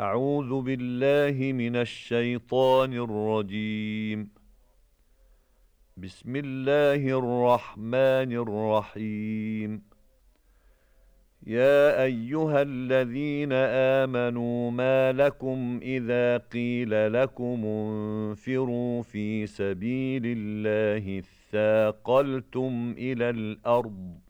أعوذ بالله من الشيطان الرجيم. بسم الله الرحمن الرحيم. يا أيها الذين آمنوا ما لكم إذا قيل لكم انفروا في سبيل الله اثاقلتم إلى الأرض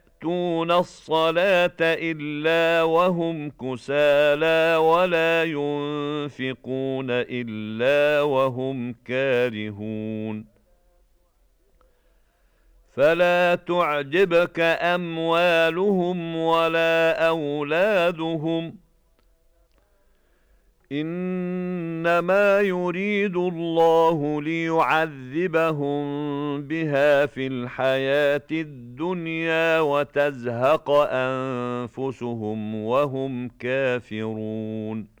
يَأْتُونَ الصَّلَاةَ إِلَّا وَهُمْ كُسَالَى وَلَا يُنْفِقُونَ إِلَّا وَهُمْ كَارِهُونَ. فَلَا تُعْجِبْكَ أَمْوَالُهُمْ وَلَا أَوْلَادُهُمْ إِنَّمَا يُرِيدُ اللَّهُ لِيُعَذِّبَهُم بِهَا فِي الْحَيَاةِ الدُّنْيَا وَتَزْهَقَ أَنفُسُهُمْ وَهُمْ كَافِرُونَ.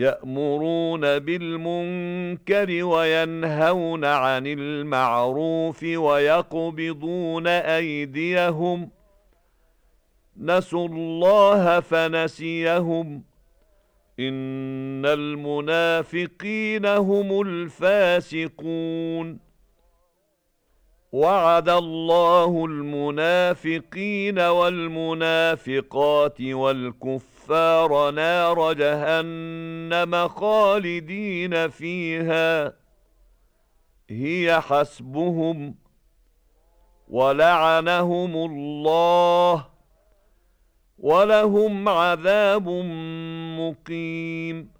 يأمرون بالمنكر وينهون عن المعروف ويقبضون أيديهم. نسوا الله فنسيهم. إن المنافقين هم الفاسقون. وعد الله المنافقين والمنافقات والكفر الكفار نار جهنم خالدين فيها. هي حسبهم ولعنهم الله ولهم عذاب مقيم.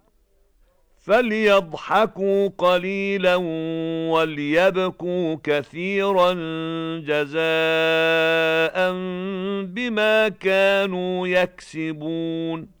فليضحكوا قليلا وليبكوا كثيرا جزاء بما كانوا يكسبون.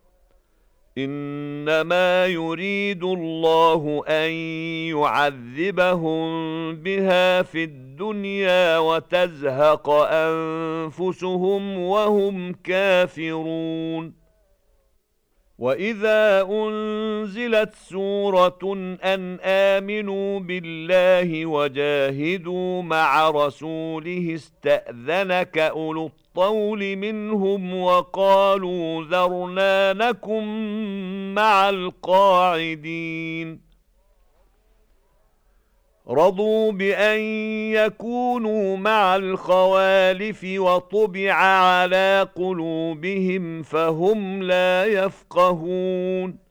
إنما يريد الله أن يعذبهم بها في الدنيا وتزهق أنفسهم وهم كافرون. وَإِذَا أُنْزِلَتْ سُورَةٌ أَنْ آمِنُوا بِاللَّهِ وَجَاهِدُوا مَعَ رَسُولِهِ اسْتَأْذَنَكَ أُولُو الطَّوْلِ مِنْهُمْ وَقَالُوا ذَرْنَا نَكُنْ مَعَ الْقَاعِدِينَ. رضوا بأن يكونوا مع الخوالف وطبع على قلوبهم فهم لا يفقهون.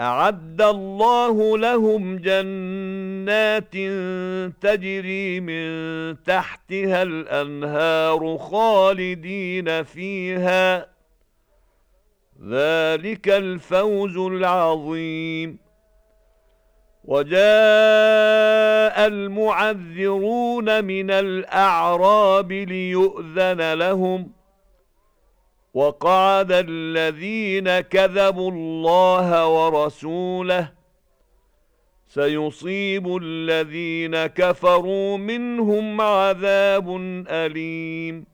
أَعَدَّ اللَّهُ لَهُمْ جَنَّاتٍ تَجْرِي مِنْ تَحْتِهَا الْأَنْهَارُ خَالِدِينَ فِيهَا. ذَلِكَ الْفَوْزُ الْعَظِيمُ. وَجَاءَ الْمُعَذِّرُونَ مِنَ الْأَعْرَابِ لِيُؤْذَنَ لَهُمْ. وَقَعَدَ الَّذِينَ كَذَبُوا اللَّهَ وَرَسُولَهُ سَيُصِيبُ الَّذِينَ كَفَرُوا مِنْهُمْ عَذَابٌ أَلِيمٌ.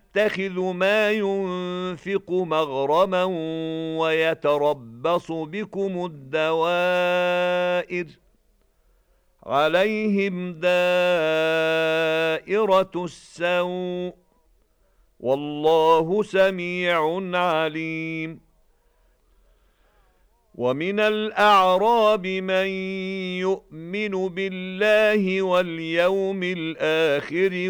يتخذ ما ينفق مغرما ويتربص بكم الدوائر عليهم دائرة السوء والله سميع عليم وَمِنَ الْأَعْرَابِ مَن يُؤْمِنُ بِاللَّهِ وَالْيَوْمِ الْآخِرِ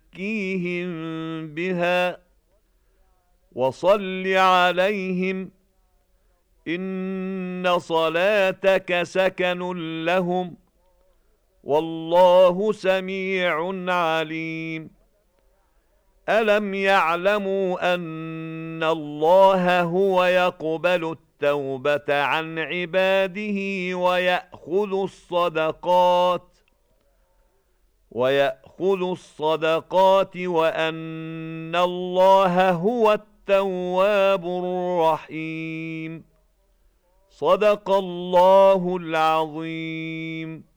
تزكيهم بها وصل عليهم إن صلاتك سكن لهم والله سميع عليم. ألم يعلموا أن الله هو يقبل التوبة عن عباده ويأخذ الصدقات ويأخذ الصدقات وأن الله هو التواب الرحيم. صدق الله العظيم.